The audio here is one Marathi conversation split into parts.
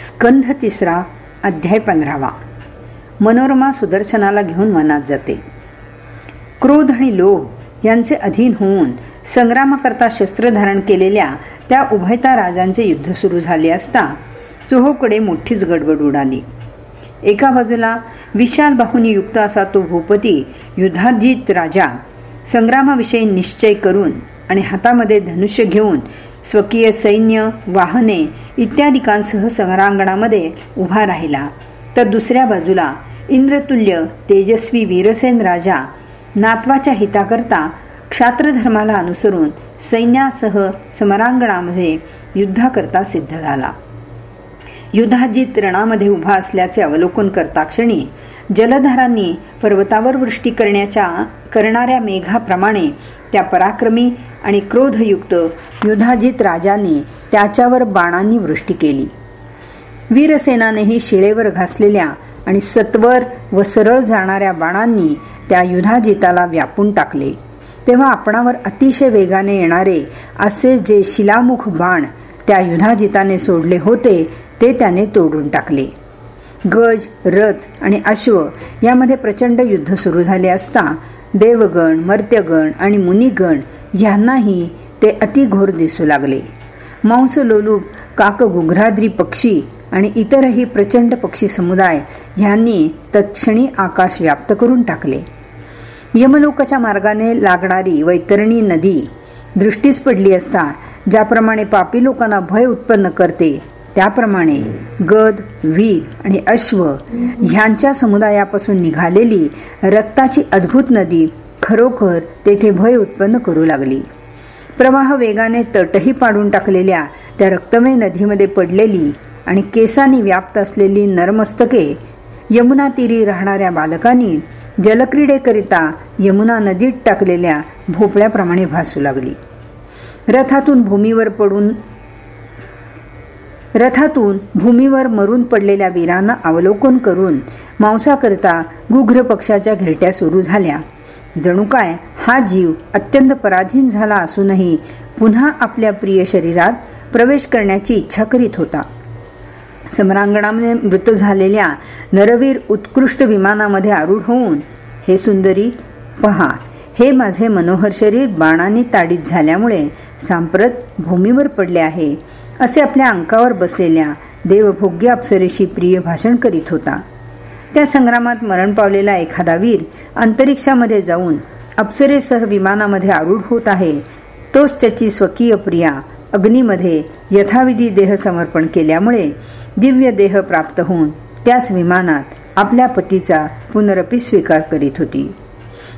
स्कंध तिसरा अध्याय पंधरावा. मनोरमा सुदर्शनाला घेऊन वनात जाते. क्रोध आणि लोभ यांचे अधीन होऊन संग्रामाकरता शस्त्र धारण केलेल्या त्या उभयता राजांचे युद्ध सुरू झाले असता चोहोकडे मोठीच गडबड उडाली. एका बाजूला विशाल बाहुनी युक्त असा तो भूपती युद्धाजित राजा संग्रामाविषयी निश्चय करून आणि हातामध्ये धनुष्य घेऊन स्वकीय सैन्य वाहने इत्यादिकांसह संग्रांगणामध्ये उभा राहिला. तर दुसऱ्या बाजूला इंद्रतुल्य तेजस्वी वीरसेन राजा नातवाच्या हिताकरता क्षात्रधर्माला अनुसरून सैन्यासह समरांगणामध्ये युद्धाकरता सिद्ध झाला. युद्धाजित रणामध्ये उभा असल्याचे अवलोकन करता क्षणी जलधारांनी पर्वतावर वृष्टी करण्याच्या करणाऱ्या मेघाप्रमाणे त्या पराक्रमी आणि क्रोधयुक्त युधाजित राजाने त्याच्यावर बाणांनी वृष्टी केली. वीरसेनानेही शिळेवर घासलेल्या आणि सत्वर व सरळ जाणाऱ्या बाणांनी त्या युधाजिताला व्यापून टाकले. तेव्हा आपणावर अतिशय वेगाने येणारे असे जे शिलामुख बाण त्या युधाजिताने सोडले होते ते त्याने तोडून टाकले. गज रथ आणि अश्व यामध्ये प्रचंड युद्ध सुरू झाले असता देवगण मर्त्यगण आणि मुनिगण यांनाही ते अतिघोर दिसू लागले. मांस लोलूप काक पक्षी आणि इतरही प्रचंड पक्षी समुदाय यांनी तत्क्षणी आकाश व्याप्त करून टाकले. यमलोकाच्या मार्गाने लागणारी वैतरणी नदी दृष्टीस पडली असता ज्याप्रमाणे पापी लोकांना भय उत्पन्न करते त्याप्रमाणे गद वीर आणि अश्व ह्यांच्या समुदायापासून निघालेली रक्ताची अद्भुत नदी खरोखर तेथे भय उत्पन्न करू लागली. प्रवाह वेगाने तटही पाडून टाकलेल्या त्या रक्तमय नदीमध्ये पडलेली आणि केसांनी व्याप्त असलेली नरमस्तके यमुना तीरी राहणाऱ्या बालकांनी जलक्रीडेकरिता यमुना नदीत टाकलेल्या भोपळ्याप्रमाणे भासू लागली. रथातून भूमीवर पडून रथातून भूमीवर मरून पडलेल्या वीरांना अवलोकन करून मांसाकरता गुघ्र पक्षाच्या घिरट्या सुरू झाल्या. जणू काय हा जीव अत्यंत पराधीन झाला असूनही पुन्हा आपल्या प्रिय शरीरात प्रवेश करण्याची इच्छा करीत होता. सम्रांगणामध्ये मृत झालेल्या नरवीर उत्कृष्ट विमानामध्ये आरूढ होऊन हे सुंदरी पहा हे माझे मनोहर शरीर बाणाने ताडीत झाल्यामुळे सांप्रत भूमीवर पडले आहे. असे आपल्या अंकावर बसलेल्या देवभोग्य अप्सरेशी प्रिय भाषण करीत होता. त्या संग्रामात मरण पावलेला एखादा वीर अंतरिक्षामध्ये जाऊन अप्सरेसह विमानामध्ये आरूढ होत आहे तोच त्याची स्वकीय प्रिया अग्नीमध्ये यथाविधी देह समर्पण केल्यामुळे दिव्य देह प्राप्त होऊन त्याच विमानात आपल्या पतीचा पुनरपी स्वीकार करीत होती.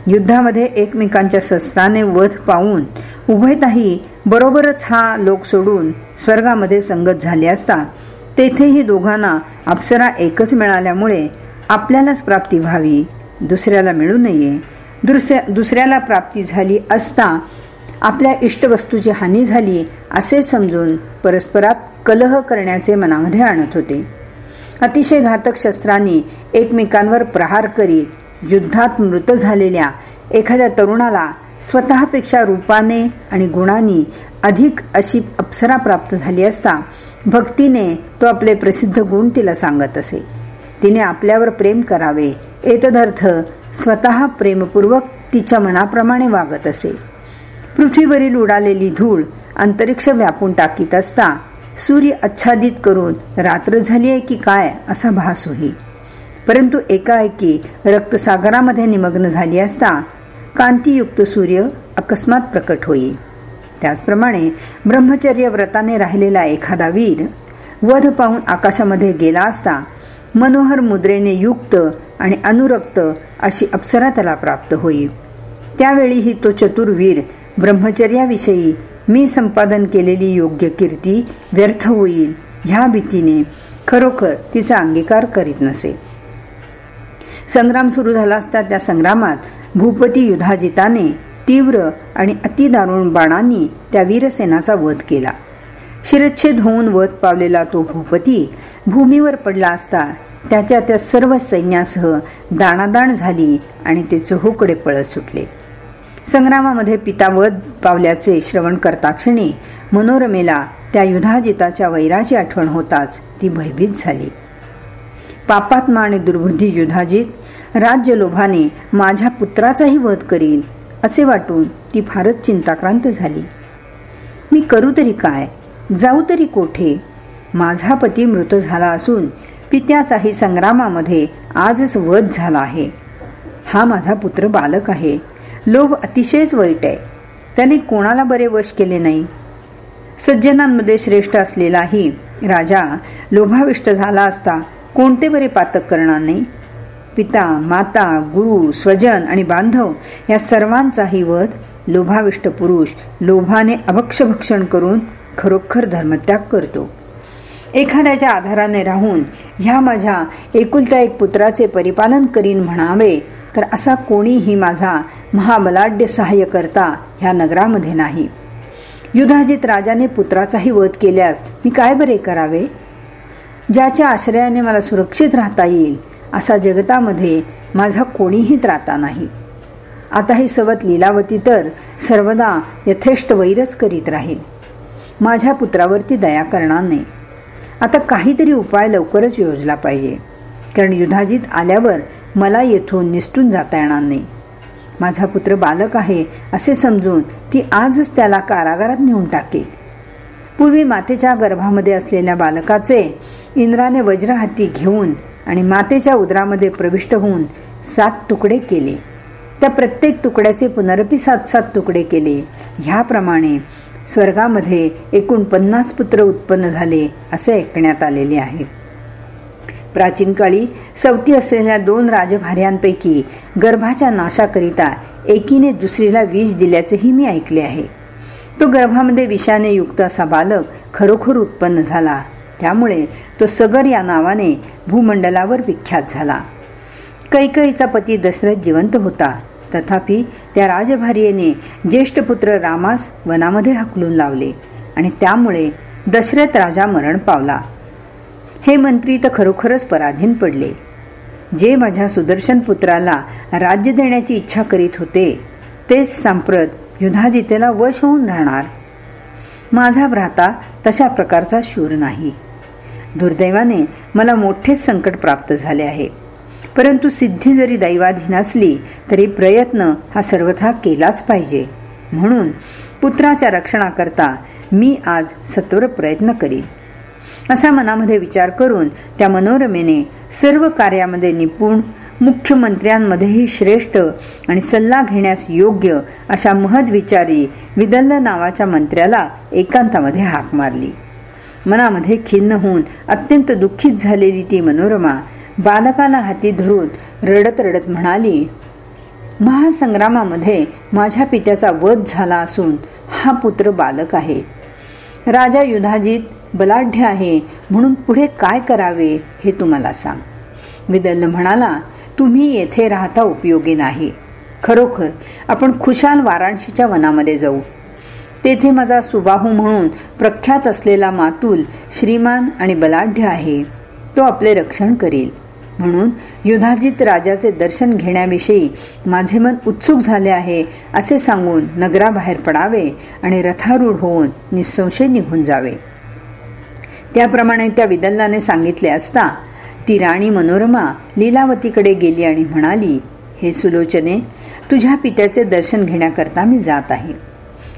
युद्धामध्ये एकमेकांच्या शस्त्राने वध पावून उभयताही बरोबरच हा लोक सोडून स्वर्गामध्ये संगत झाले असता तेथेही दोघांना अप्सरा एकच मिळाल्यामुळे आपल्यालाच प्राप्ती व्हावी दुसऱ्याला मिळू नये. दुसऱ्याला प्राप्ती झाली असता आपल्या इष्टवस्तूची हानी झाली असे समजून परस्परात कलह करण्याचे मनामध्ये आणत होते. अतिशय घातक शस्त्रांनी एकमेकांवर प्रहार करीत युद्धात मृत झालेल्या एखाद्या तरुणाला स्वतःपेक्षा रूपाने आणि गुणांनी अधिक अशी अप्सरा प्राप्त झाली असता भक्तीने तो आपले प्रसिद्ध गुण तिला सांगत असे. तिने आपल्यावर प्रेम करावे एतदर्थ स्वतः प्रेमपूर्वक तिच्या मनाप्रमाणे वागत असे. पृथ्वीवरील उडालेली धूळ अंतरिक्ष व्यापून टाकीत असता सूर्य आच्छादित करून रात्र झाली आहे की काय असा भास होई. परंतु एकाएकी रक्तसागरामध्ये निमग्न झाली असता कांतीयुक्त सूर्य अकस्मात प्रकट होई. त्याचप्रमाणे ब्रह्मचर्य व्रताने राहिलेला एखादा वीर वध पाहून आकाशामध्ये गेला असता मनोहर मुद्रेने युक्त आणि अनुरक्त अशी अप्सरा त्याला प्राप्त होई. त्यावेळीही तो चतुर्वीर ब्रह्मचर्याविषयी मी संपादन केलेली योग्य कीर्ती व्यर्थ होईल ह्या भीतीने खरोखर तिचा अंगीकार करीत नसे. संग्राम सुरू झाला असता त्या संग्रामात भूपती युधाजिताने तीव्र आणि अतिदारुण बाणांनी त्या वीरसेनाचा वध केला. शिरच्छेद होऊन वध पावलेला तो भूपती भूमीवर पडला असता त्याच्या त्या सर्व सैन्यासह दाणादाण झाली आणि ते चहूकडे पळत सुटले. संग्रामामध्ये पिता वध पावल्याचे श्रवण करताक्षणी मनोरमेला त्या युधाजिताच्या वैराची आठवण होताच ती भयभीत झाली. पापात्मा आणि दुर्बुद्धी युधाजीत राज्य लोभाने माझ्या पुत्राचाही वध करील असे वाटून ती फारच चिंताक्रांत झाली. मी करू तरी काय जाऊ तरी कोठे? माझा पती मृत झाला असून पित्याचाही संग्रामामध्ये आजच वध झाला आहे. हा माझा पुत्र बालक आहे. लोभ अतिशयच वाईट आहे. त्याने कोणाला बरे वश केले नाही? सज्जनांमध्ये श्रेष्ठ असलेलाही राजा लोभाविष्ट झाला असता कोणते बरे पातक करणार नाही? पिता माता गुरु स्वजन आणि बांधव या सर्वांचाही वध लोभाविष्ट पुरुष लोभाने अभक्षभक्षण करून खरोखर धर्मत्याग करतो. एखाद्याच्या आधाराने राहून ह्या माझ्या एकुलत्या एक पुत्राचे परिपालन करीन म्हणावे तर असा कोणीही माझा महाबलाढ्य सहाय्य करता ह्या नगरामध्ये नाही. युधाजित राजाने पुत्राचाही वध केल्यास मी काय बरे करावे? ज्याच्या आश्रयाने मला सुरक्षित राहता येईल असा जगतामध्ये माझा कोणीही त्राता नाही. आता ही सवत लिलावती तर सर्वदा यथेष्ट वैरच करीत राहील. माझ्या पुत्रावरती दया करणार नाही. आता काहीतरी उपाय लवकरच योजला पाहिजे. कारण युधाजीत आल्यावर मला येथून निसटून जाता येणार नाही. माझा पुत्र बालक आहे असे समजून ती आजच त्याला कारागारात नेऊन टाकेल. पूर्वी मातेच्या गर्भामध्ये असलेल्या बालकाचे इंद्राने वज्र हाती घेऊन आणि मातेच्या उदरामध्ये प्रविष्ट होऊन सात तुकडे केले. त्या प्रत्येक तुकड्याचे पुनरपी सात सात तुकडे केले. ह्याप्रमाणे स्वर्गामध्ये एकूण पन्नास पुत्र उत्पन्न झाले असे ऐकण्यात आलेले आहे. प्राचीन काळी सवती असलेल्या दोन राजभार्यांपैकी गर्भाच्या नाशाकरिता एकीने दुसरीला विष दिल्याचेही मी ऐकले आहे. तो गर्भामध्ये विषाने युक्त असा बालक खरोखर उत्पन्न झाला. त्यामुळे तो सगर या नावाने भूमंडलावर विख्यात झाला. कैकईचा पती दशरथ जिवंत होता. तथापि त्या राजभार्येने ज्येष्ठ पुत्र रामास वनामध्ये हकलून लावले आणि त्यामुळे दशरथ राजा मरण पावला. हे मंत्री तर खरोखरच पराधीन पडले. जे माझ्या सुदर्शन पुत्राला राज्य देण्याची इच्छा करीत होते तेच सांप्रत युधाजितेला वश होऊन राहणार. माझा भ्राता तशा प्रकारचा शूर नाही. दुर्दैवाने मला मोठेच संकट प्राप्त झाले आहे. परंतु सिद्धी जरी दैवाधीन असली तरी प्रयत्न हा सर्वथा केलाच पाहिजे. म्हणून पुत्राच्या रक्षणाकरता मी आज सत्वर प्रयत्न करीन. असा मनामध्ये विचार करून त्या मनोरमेने सर्व कार्यामध्ये निपुण मुख्यमंत्र्यांमध्येही श्रेष्ठ आणि सल्ला घेण्यास योग्य अशा महद्विचारी विदल्ल नावाच्या मंत्र्याला एकांतामध्ये हाक मारली. मनामध्ये खिन्न होऊन अत्यंत दुःखीत झालेली ती मनोरमा बालकाला हाती धरून रडत रडत म्हणाली महासंग्रामामध्ये माझ्या पित्याचा वध झाला असून हा पुत्र बालक आहे. राजा युधाजीत बलाढ्य आहे म्हणून पुढे काय करावे हे तुम्हाला सांग. विदल्ल म्हणाला तुम्ही येथे राहता उपयोगी नाही. खरोखर आपण खुशाल वाराणशीच्या वनामध्ये जाऊ. तेथे माझा सुबाहू म्हणून प्रख्यात असलेला मातुल श्रीमान आणि बलाढ्य आहे. तो आपले रक्षण करील. म्हणून युधाजित राजाचे दर्शन घेण्याविषयी माझे मन उत्सुक झाले आहे असे सांगून नगराबाहेर पडावे आणि रथारूढ होऊन निसंशय निघून जावे. त्याप्रमाणे त्या विदल्लाने सांगितले असता ती राणी मनोरमा लीलावतीकडे गेली आणि म्हणाली हे सुलोचने तुझ्या पित्याचे दर्शन घेण्याकरता मी जात आहे.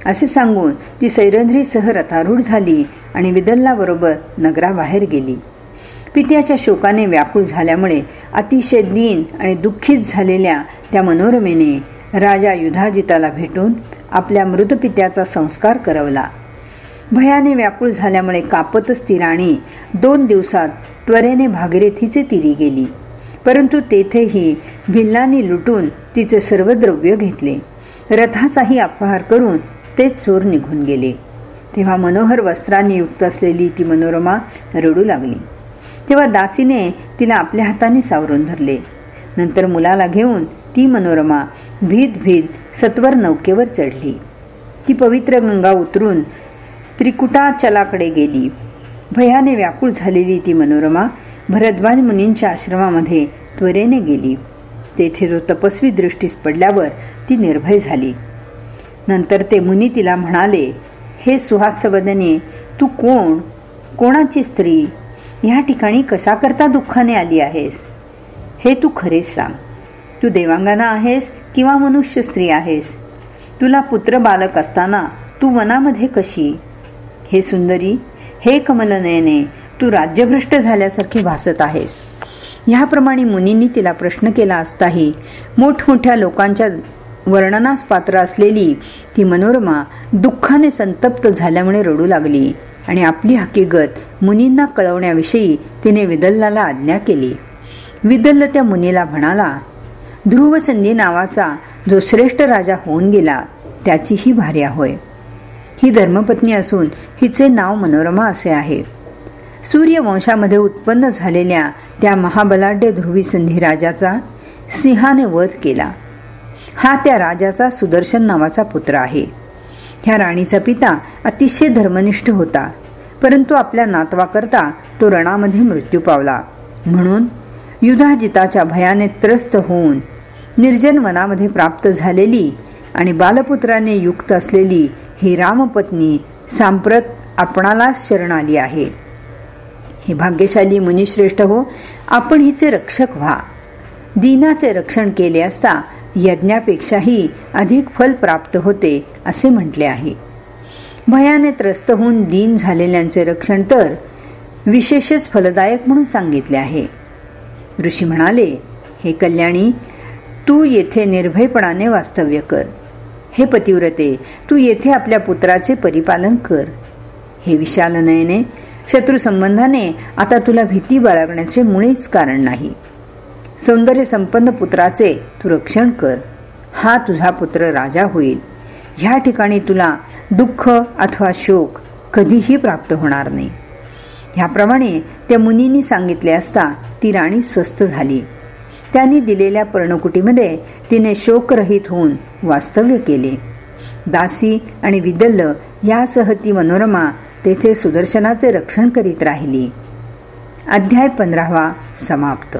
असे सांगून ती सैरंध्रीसह रथारूढ झाली आणि विदल्लाबरोबर नगराबाहेर गेली. पित्याच्या शोकाने व्याकुळ झाल्यामुळे अतिशय दीन आणि दुःखित झालेल्या त्या मनोरमेने राजा युधाजिताला भेटून आपल्या मृत पित्याचा संस्कार करवला. भयाने व्याकुळ झाल्यामुळे कापतच ती राणी दोन दिवसात त्वरेने भागीरथीचे तिरी गेली. परंतु तेथेही भिल्लांनी लुटून तिचे सर्व द्रव्य घेतले. रथाचाही अपहार करून ते चोर निघून गेले. तेव्हा मनोहर वस्त्रांनी युक्त असलेली ती मनोरमा रडू लागली. तेव्हा दासीने तिला आपल्या हाताने सावरून धरले. नंतर मुलाला घेऊन ती मनोरमा भीत भीत सत्वर नौकेवर चढली. ती पवित्र गंगा उतरून त्रिकुटाचलाकडे गेली. भयाने व्याकुळ झालेली ती मनोरमा भरद्वाज मुनींच्या आश्रमामध्ये त्वरेने गेली. तेथे तो तपस्वी दृष्टीस पडल्यावर ती निर्भय झाली. नंतर ते मुनी तिला म्हणाले हे सुहास्यवदने तू कोण? कोणाची स्त्री? ह्या ठिकाणी कशाकरता दुःखाने आली आहेस? हे तू खरेच सांग. तू देवांगना आहेस किंवा मनुष्य स्त्री आहेस? तुला पुत्र बालक असताना तू वनामध्ये कशी? हे सुंदरी हे कमलनयने तू राज्यभ्रष्ट झाल्यासारखी भासत आहेस. ह्याप्रमाणे मुनींनी तिला प्रश्न केला असताही मोठमोठ्या लोकांच्या वर्णनास पात्र असलेली ती मनोरमा दुःखाने संतप्त झाल्यामुळे रडू लागली आणि आपली हकीकत मुनींना कळवण्याविषयी तिने विदल्लाला आज्ञा केली. विदल्ल त्या मुनीला म्हणाला ध्रुवसंधी नावाचा जो श्रेष्ठ राजा होऊन गेला त्याची ही भार्या होय. ही धर्मपत्नी असून हिचे नाव मनोरमा असे आहे. सूर्यवंशामध्ये उत्पन्न झालेल्या त्या महाबलाढ्य ध्रुवी संधी राजाचा सिंहाने वध केला. हा त्या राजाचा सुदर्शन नावाचा पुत्र आहे. ह्या राणीचा पिता अतिशय धर्मनिष्ठ होता. परंतु आपल्या नातवाकरता तो रणामध्ये मृत्यू पावला. म्हणून युधाजिताच्या भयाने त्रस्त होऊन निर्जन वनामध्ये प्राप्त झालेली आणि बालपुत्राने युक्त असलेली ही रामपत्नी सांप्रत आपणालाच शरण आली आहे. हे भाग्यशाली मुनिश्रेष्ठ हो आपण हिचे रक्षक व्हा. दीनाचे रक्षण केले असता यज्ञापेक्षाही अधिक फल प्राप्त होते असे म्हटले आहे. भयाने त्रस्त होऊन दीन झालेल्यांचे रक्षण तर विशेषच फलदायक म्हणून सांगितले आहे. ऋषी म्हणाले हे कल्याणी तू येथे निर्भयपणाने वास्तव्य कर. हे पतिव्रते तू येथे आपल्या पुत्राचे परिपालन कर. हे विशालनयने शत्रुसंबंधाने आता तुला भीती बाळगण्याचे मुळेच कारण नाही. सौंदर्य संपन्न पुत्राचे तू रक्षण कर. हा तुझा पुत्र राजा होईल. ह्या ठिकाणी तुला दुःख अथवा शोक कधीही प्राप्त होणार नाही. ह्याप्रमाणे त्या मुनींनी सांगितले असता ती राणी स्वस्थ झाली. त्यांनी दिलेल्या पर्णकुटीमध्ये तिने शोकरहित होऊन वास्तव्य केले. दासी आणि विदल्ल यासह ती मनोरमा तेथे सुदर्शनाचे रक्षण करीत राहिली. अध्याय पंधरावा समाप्त.